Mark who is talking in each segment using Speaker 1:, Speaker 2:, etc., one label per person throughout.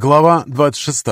Speaker 1: Глава 26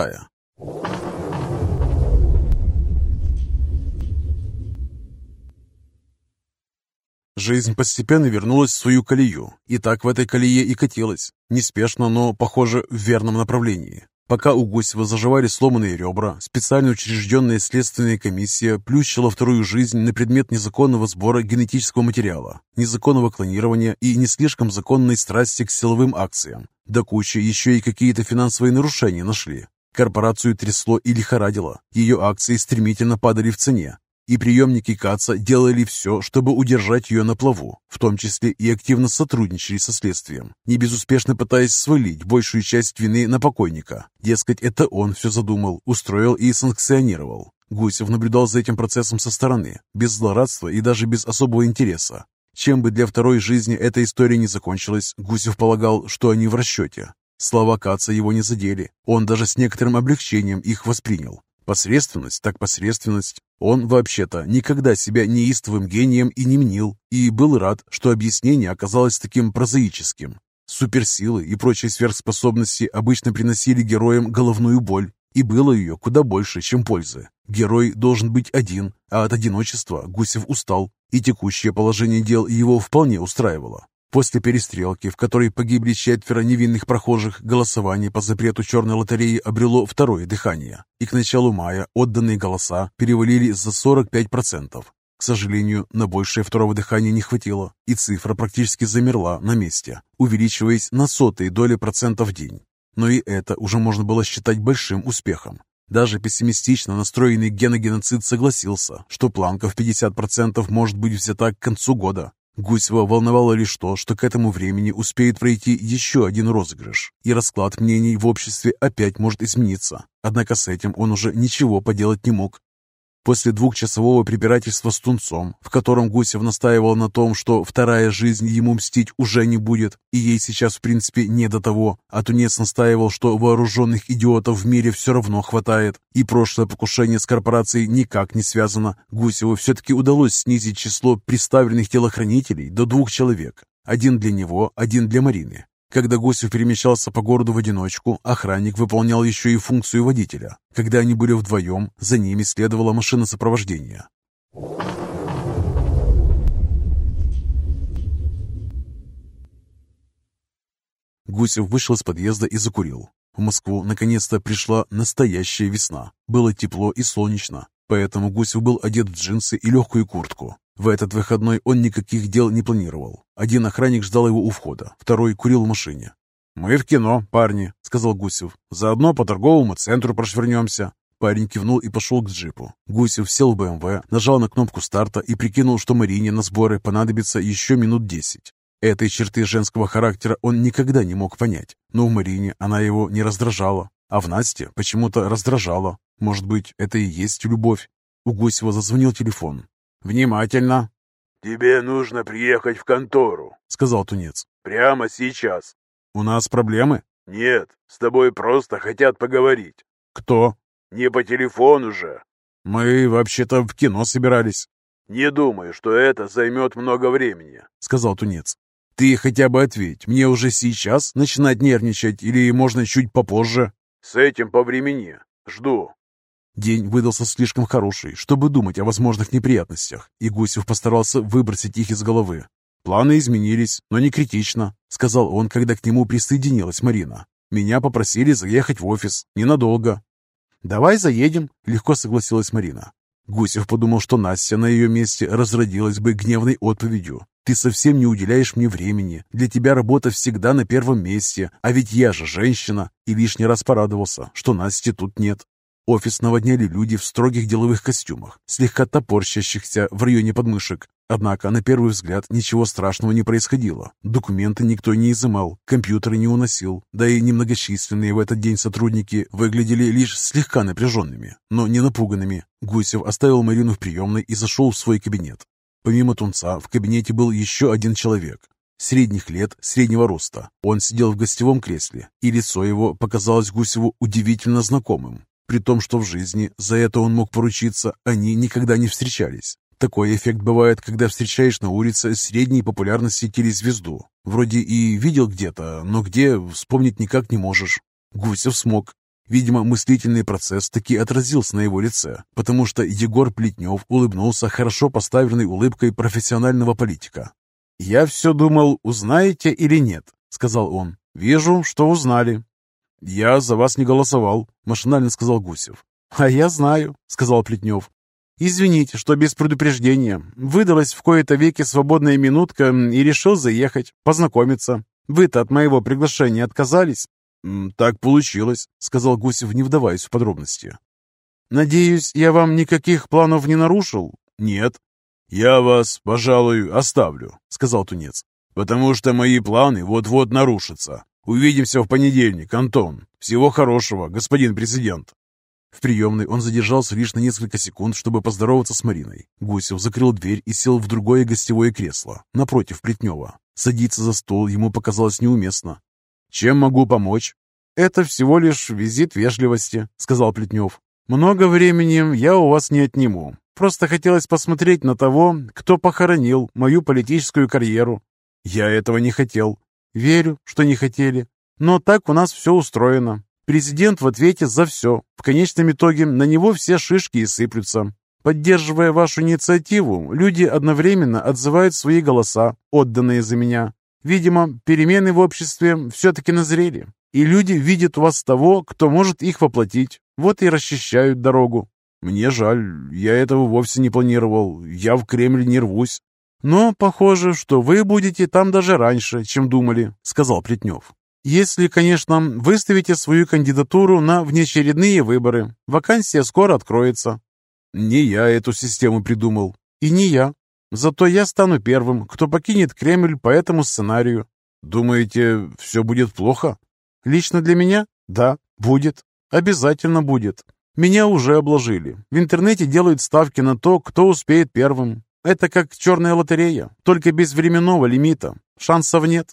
Speaker 1: Жизнь постепенно вернулась в свою колею, и так в этой колее и катилась. Неспешно, но, похоже, в верном направлении. Пока у Гусева заживали сломанные ребра, специально учрежденная следственная комиссия плющила вторую жизнь на предмет незаконного сбора генетического материала, незаконного клонирования и не слишком законной страсти к силовым акциям. До кучи еще и какие-то финансовые нарушения нашли. Корпорацию трясло и лихорадило, ее акции стремительно падали в цене, и приемники КАЦа делали все, чтобы удержать ее на плаву, в том числе и активно сотрудничали со следствием, не безуспешно пытаясь свалить большую часть вины на покойника. Дескать, это он все задумал, устроил и санкционировал. Гусев наблюдал за этим процессом со стороны, без злорадства и даже без особого интереса. Чем бы для второй жизни эта история не закончилась, Гусев полагал, что они в расчете. Слова Каца его не задели, он даже с некоторым облегчением их воспринял. Посредственность так посредственность. Он, вообще-то, никогда себя неистовым гением и не мнил, и был рад, что объяснение оказалось таким прозаическим. Суперсилы и прочие сверхспособности обычно приносили героям головную боль, и было ее куда больше, чем пользы. Герой должен быть один, а от одиночества Гусев устал, и текущее положение дел его вполне устраивало. После перестрелки, в которой погибли четверо невинных прохожих, голосование по запрету черной лотереи обрело второе дыхание, и к началу мая отданные голоса перевалили за 45%. К сожалению, на большее второго дыхания не хватило, и цифра практически замерла на месте, увеличиваясь на сотые доли процентов в день. Но и это уже можно было считать большим успехом. Даже пессимистично настроенный геногеноцид согласился, что планка в 50% может быть взята к концу года, Гусева волновало лишь то, что к этому времени успеет пройти еще один розыгрыш, и расклад мнений в обществе опять может измениться. Однако с этим он уже ничего поделать не мог. После двухчасового препирательства с Тунцом, в котором Гусев настаивал на том, что вторая жизнь ему мстить уже не будет, и ей сейчас в принципе не до того, а Тунец настаивал, что вооруженных идиотов в мире все равно хватает, и прошлое покушение с корпорацией никак не связано, Гусеву все-таки удалось снизить число представленных телохранителей до двух человек. Один для него, один для Марины. Когда Гусев перемещался по городу в одиночку, охранник выполнял еще и функцию водителя. Когда они были вдвоем, за ними следовала машина сопровождения. Гусев вышел из подъезда и закурил. В Москву наконец-то пришла настоящая весна. Было тепло и солнечно, поэтому Гусев был одет в джинсы и легкую куртку. В этот выходной он никаких дел не планировал. Один охранник ждал его у входа, второй курил в машине. «Мы в кино, парни», — сказал Гусев. «Заодно по торговому центру прошвырнемся». Парень кивнул и пошел к джипу. Гусев сел в БМВ, нажал на кнопку старта и прикинул, что Марине на сборы понадобится еще минут десять. Этой черты женского характера он никогда не мог понять, но в Марине она его не раздражала, а в Насте почему-то раздражала. Может быть, это и есть любовь. У Гусева зазвонил телефон. «Внимательно!»
Speaker 2: «Тебе нужно приехать в контору», —
Speaker 1: сказал Тунец.
Speaker 2: «Прямо сейчас».
Speaker 1: «У нас проблемы?»
Speaker 2: «Нет, с тобой просто хотят поговорить».
Speaker 1: «Кто?»
Speaker 2: «Не по телефону же».
Speaker 1: «Мы вообще-то в кино собирались».
Speaker 2: «Не думаю, что это займет много времени», —
Speaker 1: сказал Тунец. «Ты хотя бы ответь, мне уже сейчас начинать нервничать или можно чуть попозже?»
Speaker 2: «С этим по времени. Жду».
Speaker 1: День выдался слишком хороший, чтобы думать о возможных неприятностях, и Гусев постарался выбросить их из головы. «Планы изменились, но не критично», — сказал он, когда к нему присоединилась Марина. «Меня попросили заехать в офис. Ненадолго». «Давай заедем», — легко согласилась Марина. Гусев подумал, что Настя на ее месте разродилась бы гневной отповедью. «Ты совсем не уделяешь мне времени. Для тебя работа всегда на первом месте. А ведь я же женщина». И лишний раз порадовался, что Насти тут нет. Офис наводняли люди в строгих деловых костюмах, слегка топорщащихся в районе подмышек. Однако, на первый взгляд, ничего страшного не происходило. Документы никто не изымал, компьютеры не уносил, да и немногочисленные в этот день сотрудники выглядели лишь слегка напряженными, но не напуганными. Гусев оставил Марину в приемной и зашел в свой кабинет. Помимо Тунца, в кабинете был еще один человек. Средних лет, среднего роста. Он сидел в гостевом кресле, и лицо его показалось Гусеву удивительно знакомым. При том, что в жизни за это он мог поручиться, они никогда не встречались. Такой эффект бывает, когда встречаешь на улице средней популярности телезвезду. Вроде и видел где-то, но где, вспомнить никак не можешь. Гусев смог. Видимо, мыслительный процесс таки отразился на его лице, потому что Егор Плетнев улыбнулся хорошо поставленной улыбкой профессионального политика. «Я все думал, узнаете или нет», — сказал он. «Вижу, что узнали». «Я за вас не голосовал», — машинально сказал Гусев. «А я знаю», — сказал Плетнев. «Извините, что без предупреждения. Выдалась в кои-то веки свободная минутка и решил заехать, познакомиться. Вы-то от моего приглашения отказались?» «Так получилось», — сказал Гусев, не вдаваясь в подробности. «Надеюсь, я вам никаких планов не нарушил?»
Speaker 2: «Нет». «Я вас, пожалуй, оставлю», — сказал Тунец, «потому что мои планы вот-вот нарушатся. Увидимся в понедельник, Антон. Всего хорошего, господин президент».
Speaker 1: В приемной он задержался лишь на несколько секунд, чтобы поздороваться с Мариной. Гусев закрыл дверь и сел в другое гостевое кресло, напротив Плетнева. Садиться за стол ему показалось неуместно. «Чем могу помочь?» «Это всего лишь визит вежливости», — сказал Плетнев. «Много времени я у вас не отниму. Просто хотелось посмотреть на того, кто похоронил мою политическую карьеру. Я этого не хотел. Верю, что не хотели. Но так у нас все устроено. Президент в ответе за все. В конечном итоге на него все шишки и сыплются. Поддерживая вашу инициативу, люди одновременно отзывают свои голоса, отданные за меня. Видимо, перемены в обществе все-таки назрели, и люди видят вас того, кто может их воплотить. Вот и расчищают дорогу. Мне жаль, я этого вовсе не планировал. Я в Кремль не рвусь. Но похоже, что вы будете там даже раньше, чем думали, сказал Плетнев. Если, конечно, выставите свою кандидатуру на внеочередные выборы. Вакансия скоро откроется. Не я эту систему придумал. И не я. Зато я стану первым, кто покинет Кремль по этому сценарию. Думаете, все будет плохо? Лично для меня? Да, будет. Обязательно будет. Меня уже обложили. В интернете делают ставки на то, кто успеет первым. Это как черная лотерея, только без временного лимита. Шансов нет.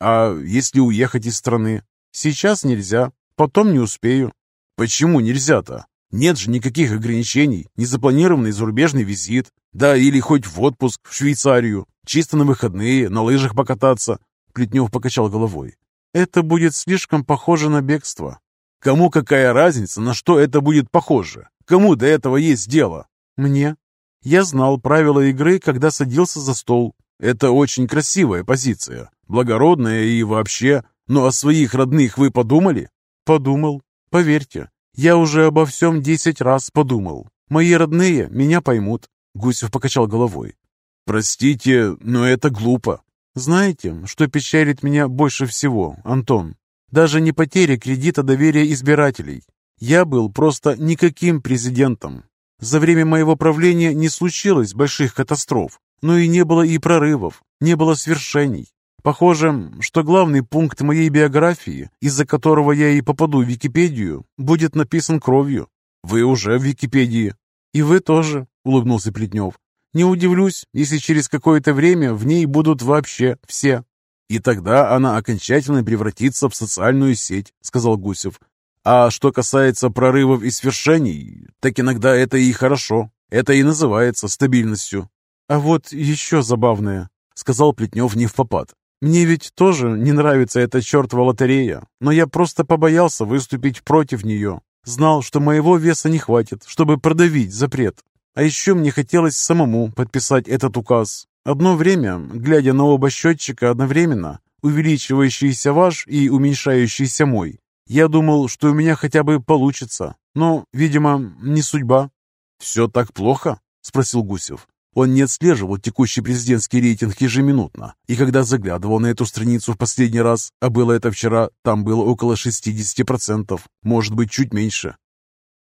Speaker 1: А если уехать из страны? Сейчас нельзя, потом не успею. Почему нельзя-то? Нет же никаких ограничений, незапланированный зарубежный визит, да или хоть в отпуск в Швейцарию, чисто на выходные, на лыжах покататься. Плетнев покачал головой. Это будет слишком похоже на бегство. Кому какая разница, на что это будет похоже? Кому до этого есть дело? Мне. Я знал правила игры, когда садился за стол. Это очень красивая позиция, благородная и вообще. Но о своих родных вы подумали? Подумал. Поверьте, я уже обо всем десять раз подумал. Мои родные меня поймут. Гусев покачал головой. Простите, но это глупо. Знаете, что печалит меня больше всего, Антон? Даже не потеря кредита доверия избирателей. Я был просто никаким президентом. За время моего правления не случилось больших катастроф, но и не было и прорывов, не было свершений. Похоже, что главный пункт моей биографии, из-за которого я и попаду в Википедию, будет написан кровью. Вы уже в Википедии. И вы тоже, улыбнулся Плетнев. Не удивлюсь, если через какое-то время в ней будут вообще все. И тогда она окончательно превратится в социальную сеть, сказал Гусев. А что касается прорывов и свершений, так иногда это и хорошо. Это и называется стабильностью. А вот еще забавное, сказал Плетнев не в попад. Мне ведь тоже не нравится эта чертова лотерея, но я просто побоялся выступить против нее. Знал, что моего веса не хватит, чтобы продавить запрет. А еще мне хотелось самому подписать этот указ. Одно время, глядя на оба счетчика одновременно, увеличивающийся ваш и уменьшающийся мой, я думал, что у меня хотя бы получится. Но, видимо, не судьба. «Все так плохо?» – спросил Гусев. Он не отслеживал текущий президентский рейтинг ежеминутно, и когда заглядывал на эту страницу в последний раз, а было это вчера, там было около 60%, может быть, чуть меньше.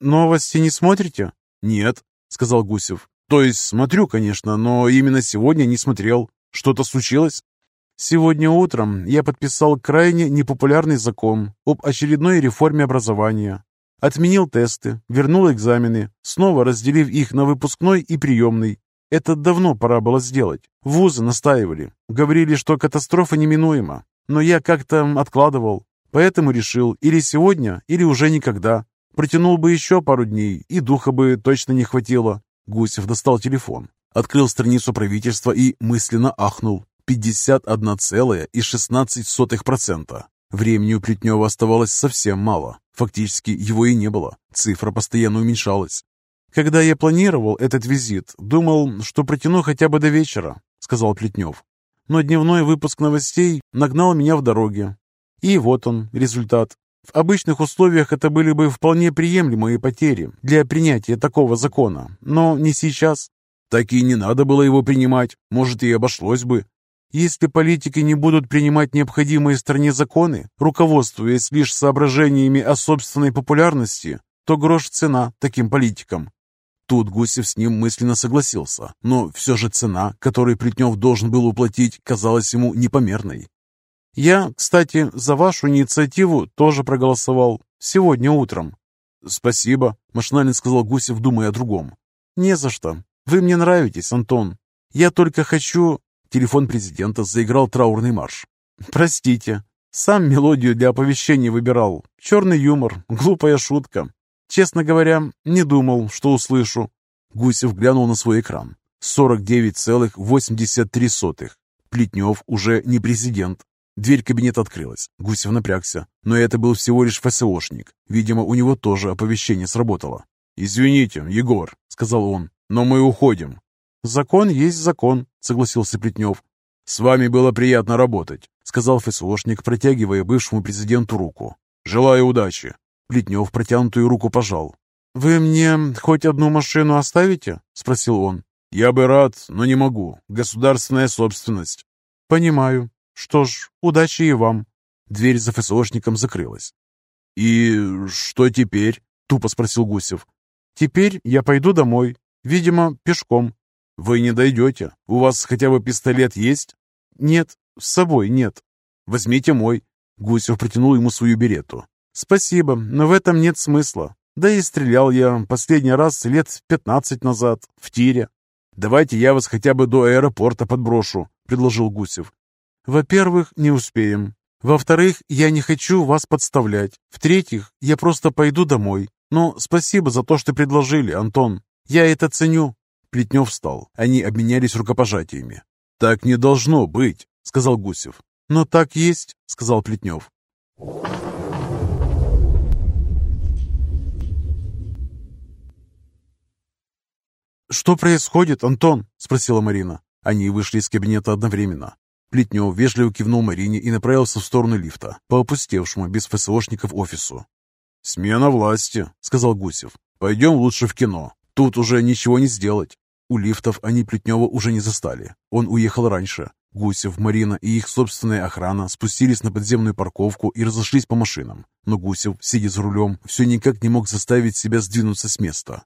Speaker 1: «Новости не смотрите?» «Нет», — сказал Гусев. «То есть смотрю, конечно, но именно сегодня не смотрел. Что-то случилось?» Сегодня утром я подписал крайне непопулярный закон об очередной реформе образования. Отменил тесты, вернул экзамены, снова разделив их на выпускной и приемный, это давно пора было сделать. Вузы настаивали. Говорили, что катастрофа неминуема. Но я как-то откладывал. Поэтому решил или сегодня, или уже никогда. Протянул бы еще пару дней, и духа бы точно не хватило. Гусев достал телефон, открыл страницу правительства и мысленно ахнул. 51,16%. Времени у Плетнева оставалось совсем мало. Фактически его и не было. Цифра постоянно уменьшалась. «Когда я планировал этот визит, думал, что протяну хотя бы до вечера», — сказал Плетнев. «Но дневной выпуск новостей нагнал меня в дороге. И вот он, результат. В обычных условиях это были бы вполне приемлемые потери для принятия такого закона, но не сейчас.
Speaker 2: Так и не надо было его принимать, может и обошлось бы.
Speaker 1: Если политики не будут принимать необходимые стране законы, руководствуясь лишь соображениями о собственной популярности, то грош цена таким политикам. Тут Гусев с ним мысленно согласился, но все же цена, которую Плетнев должен был уплатить, казалась ему непомерной. «Я, кстати, за вашу инициативу тоже проголосовал. Сегодня утром».
Speaker 2: «Спасибо», — машинально сказал Гусев, думая о другом.
Speaker 1: «Не за что. Вы мне нравитесь, Антон. Я только хочу...»
Speaker 2: Телефон президента заиграл траурный марш.
Speaker 1: «Простите. Сам мелодию для оповещения выбирал. Черный юмор, глупая шутка. Честно говоря, не думал, что услышу».
Speaker 2: Гусев глянул на свой экран. 49,83. Плетнев уже не президент. Дверь кабинета открылась. Гусев напрягся. Но это был всего лишь ФСОшник. Видимо, у него тоже оповещение сработало. «Извините, Егор», — сказал он, — «но мы уходим».
Speaker 1: «Закон есть закон», — согласился Плетнев.
Speaker 2: «С вами было приятно работать», — сказал ФСОшник, протягивая бывшему президенту руку. «Желаю удачи».
Speaker 1: Плетнев протянутую руку пожал. «Вы мне хоть одну машину оставите?» — спросил он.
Speaker 2: «Я бы рад, но не могу. Государственная собственность».
Speaker 1: «Понимаю. Что ж, удачи и вам». Дверь за ФСОшником закрылась.
Speaker 2: «И что теперь?» — тупо спросил Гусев.
Speaker 1: «Теперь я пойду домой. Видимо, пешком».
Speaker 2: «Вы не дойдете. У вас хотя бы пистолет есть?»
Speaker 1: «Нет, с собой нет».
Speaker 2: «Возьмите мой». Гусев протянул ему свою берету.
Speaker 1: «Спасибо, но в этом нет смысла. Да и стрелял я последний раз лет пятнадцать назад, в тире».
Speaker 2: «Давайте я вас хотя бы до аэропорта подброшу», — предложил Гусев.
Speaker 1: «Во-первых, не успеем. Во-вторых, я не хочу вас подставлять. В-третьих, я просто пойду домой. Но спасибо за то, что предложили, Антон. Я это ценю».
Speaker 2: Плетнев встал. Они обменялись рукопожатиями. «Так не должно быть», — сказал Гусев.
Speaker 1: «Но так есть», — сказал Плетнев. «Что происходит, Антон?» – спросила Марина.
Speaker 2: Они вышли из кабинета одновременно. Плетнев вежливо кивнул Марине и направился в сторону лифта, по опустевшему без ФСОшников офису. «Смена власти», — сказал Гусев. «Пойдем лучше в кино. Тут уже ничего не сделать». У лифтов они Плетнева уже не застали. Он уехал раньше. Гусев, Марина и их собственная охрана спустились на подземную парковку и разошлись по машинам. Но Гусев, сидя за рулем, все никак не мог заставить себя сдвинуться с места.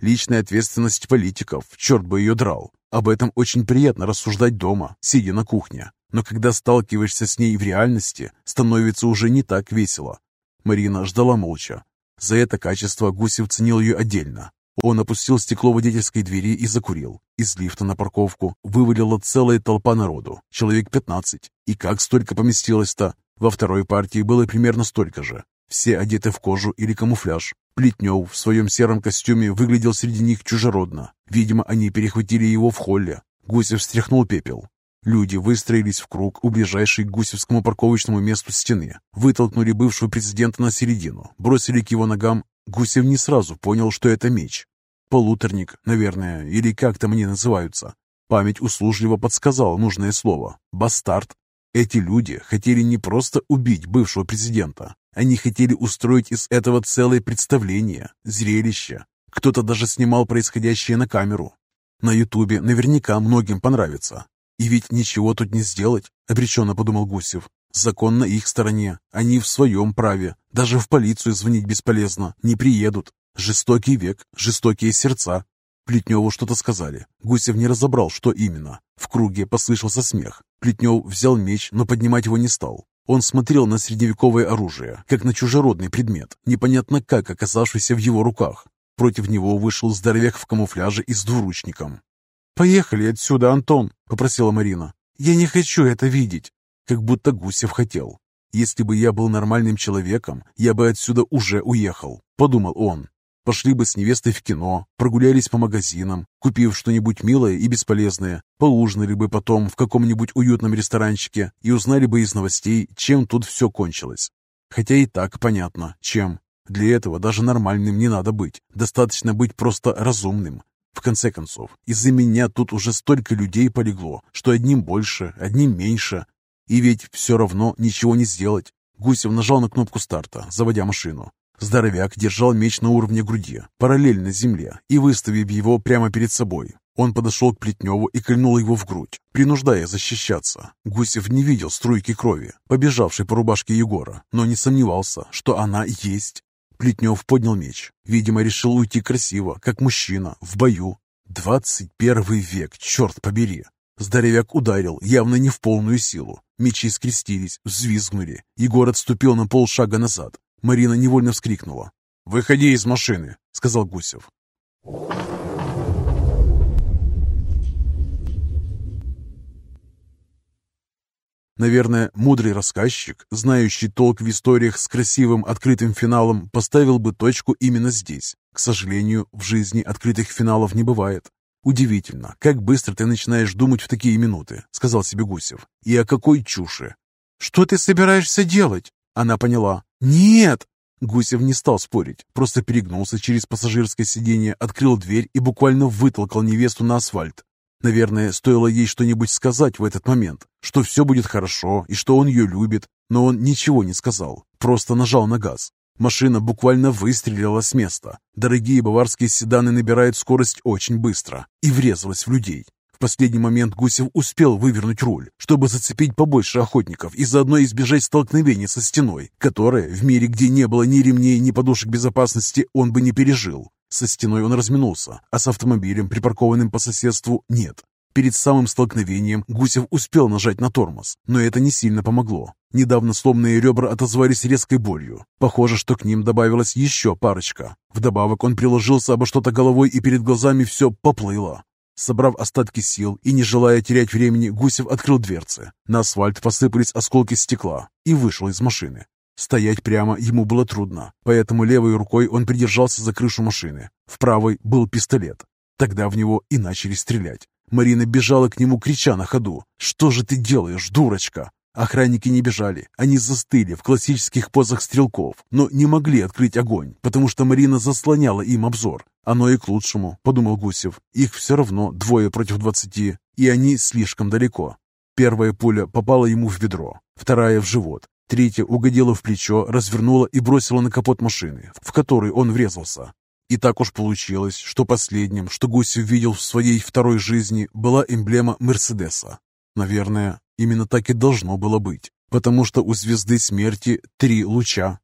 Speaker 2: Личная ответственность политиков, черт бы ее драл. Об этом очень приятно рассуждать дома, сидя на кухне. Но когда сталкиваешься с ней в реальности, становится уже не так весело. Марина ждала молча. За это качество Гусев ценил ее отдельно. Он опустил стекло водительской двери и закурил. Из лифта на парковку вывалила целая толпа народу, человек 15. И как столько поместилось-то? Во второй партии было примерно столько же. Все одеты в кожу или камуфляж. Плетнев в своем сером костюме выглядел среди них чужеродно. Видимо, они перехватили его в холле. Гусев встряхнул пепел. Люди выстроились в круг у ближайшей к Гусевскому парковочному месту стены, вытолкнули бывшего президента на середину, бросили к его ногам. Гусев не сразу понял, что это меч. Полуторник, наверное, или как там они называются. Память услужливо подсказала нужное слово. Бастард. Эти люди хотели не просто убить бывшего президента, они хотели устроить из этого целое представление, зрелище. Кто-то даже снимал происходящее на камеру. На Ютубе наверняка многим понравится. И ведь ничего тут не сделать, обреченно подумал Гусев. Закон на их стороне, они в своем праве. Даже в полицию звонить бесполезно, не приедут. Жестокий век, жестокие сердца. Плетневу что-то сказали. Гусев не разобрал, что именно. В круге послышался смех. Плетнев взял меч, но поднимать его не стал. Он смотрел на средневековое оружие, как на чужеродный предмет, непонятно как оказавшийся в его руках. Против него вышел здоровяк в камуфляже и с двуручником. «Поехали отсюда, Антон!» — попросила Марина. «Я не хочу это видеть!» Как будто Гусев хотел. «Если бы я был нормальным человеком, я бы отсюда уже уехал», — подумал он.
Speaker 1: Пошли бы с невестой в кино, прогулялись по магазинам, купив что-нибудь милое и бесполезное, поужинали бы потом в каком-нибудь уютном ресторанчике и узнали бы из новостей, чем тут все кончилось. Хотя и так понятно, чем. Для этого даже нормальным не надо быть, достаточно быть просто разумным. В конце концов, из-за меня тут уже столько людей полегло, что одним больше, одним меньше. И ведь все равно ничего не сделать. Гусев нажал на кнопку старта, заводя машину. Здоровяк держал меч на уровне груди, параллельно земле, и выставив его прямо перед собой. Он подошел к Плетневу и кольнул его в грудь, принуждая защищаться. Гусев не видел струйки крови, побежавшей по рубашке Егора, но не сомневался, что она есть. Плетнев поднял меч. Видимо, решил уйти красиво, как мужчина, в бою. Двадцать первый век, черт побери! Здоровяк ударил, явно не в полную силу. Мечи скрестились, взвизгнули. Егор отступил на полшага назад. Марина невольно вскрикнула. «Выходи из машины», — сказал Гусев. Наверное, мудрый рассказчик, знающий толк в историях с красивым открытым финалом, поставил бы точку именно здесь. К сожалению, в жизни открытых финалов не бывает. «Удивительно, как быстро ты начинаешь думать в такие минуты», — сказал себе Гусев. «И о какой чуши?» «Что ты собираешься делать?» Она поняла. «Нет!» Гусев не стал спорить, просто перегнулся через пассажирское сиденье, открыл дверь и буквально вытолкал невесту на асфальт. Наверное, стоило ей что-нибудь сказать в этот момент, что все будет хорошо и что он ее любит, но он ничего не сказал, просто нажал на газ. Машина буквально выстрелила с места. Дорогие баварские седаны набирают скорость очень быстро и врезалась в людей. В последний момент Гусев успел вывернуть руль, чтобы зацепить побольше охотников и заодно избежать столкновения со стеной, которое, в мире, где не было ни ремней, ни подушек безопасности, он бы не пережил. Со стеной он разминулся, а с автомобилем, припаркованным по соседству, нет. Перед самым столкновением Гусев успел нажать на тормоз, но это не сильно помогло. Недавно сломанные ребра отозвались резкой болью. Похоже, что к ним добавилась еще парочка. Вдобавок он приложился обо что-то головой, и перед глазами все поплыло. Собрав остатки сил и не желая терять времени, Гусев открыл дверцы. На асфальт посыпались осколки стекла и вышел из машины. Стоять прямо ему было трудно, поэтому левой рукой он придержался за крышу машины. В правой был пистолет. Тогда в него и начали стрелять. Марина бежала к нему, крича на ходу. «Что же ты делаешь, дурочка?» Охранники не бежали, они застыли в классических позах стрелков, но не могли открыть огонь, потому что Марина заслоняла им обзор. Оно и к лучшему, подумал Гусев. Их все равно двое против двадцати, и они слишком далеко. Первая пуля попала ему в бедро, вторая в живот, третья угодила в плечо, развернула и бросила на капот машины, в который он врезался. И так уж получилось, что последним, что Гусев видел в своей второй жизни, была эмблема Мерседеса. Наверное, Именно так и должно было быть, потому что у звезды смерти три луча.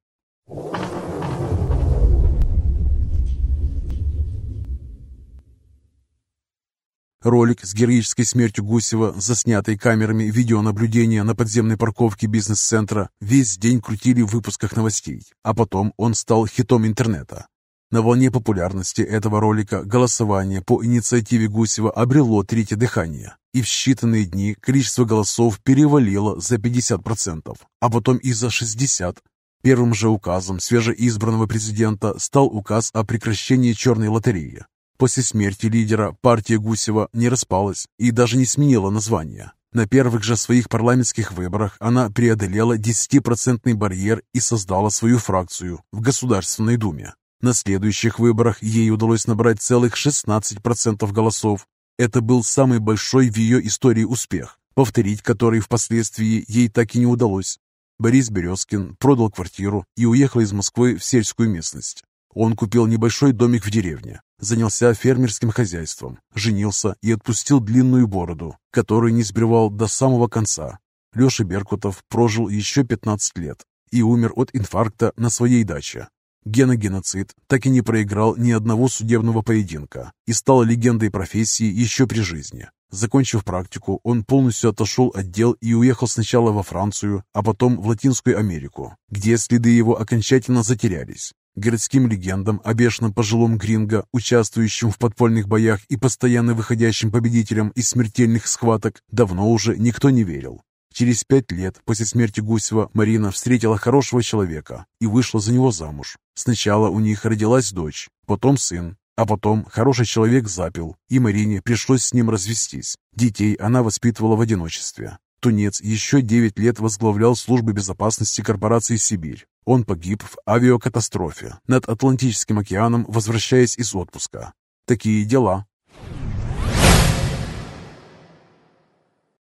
Speaker 1: Ролик с героической смертью Гусева, заснятый камерами видеонаблюдения на подземной парковке бизнес-центра, весь день крутили в выпусках новостей, а потом он стал хитом интернета. На волне популярности этого ролика голосование по инициативе Гусева обрело третье дыхание, и в считанные дни количество голосов перевалило за 50%, а потом и за 60%. Первым же указом свежеизбранного президента стал указ о прекращении черной лотереи. После смерти лидера партия Гусева не распалась и даже не сменила название. На первых же своих парламентских выборах она преодолела 10% барьер и создала свою фракцию в Государственной Думе. На следующих выборах ей удалось набрать целых 16% голосов. Это был самый большой в ее истории успех, повторить который впоследствии ей так и не удалось. Борис Березкин продал квартиру и уехал из Москвы в сельскую местность. Он купил небольшой домик в деревне, занялся фермерским хозяйством, женился и отпустил длинную бороду, которую не сбривал до самого конца. Леша Беркутов прожил еще 15 лет и умер от инфаркта на своей даче. Геногеноцид так и не проиграл ни одного судебного поединка и стал легендой профессии еще при жизни. Закончив практику, он полностью отошел от дел и уехал сначала во Францию, а потом в Латинскую Америку, где следы его окончательно затерялись. Городским легендам о бешеном пожилом Гринго, участвующем в подпольных боях и постоянно выходящим победителем из смертельных схваток, давно уже никто не верил. Через пять лет после смерти Гусева Марина встретила хорошего человека и вышла за него замуж. Сначала у них родилась дочь, потом сын, а потом хороший человек запил, и Марине пришлось с ним развестись. Детей она воспитывала в одиночестве. Тунец еще 9 лет возглавлял службу безопасности корпорации «Сибирь». Он погиб в авиакатастрофе над Атлантическим океаном, возвращаясь из отпуска. Такие дела.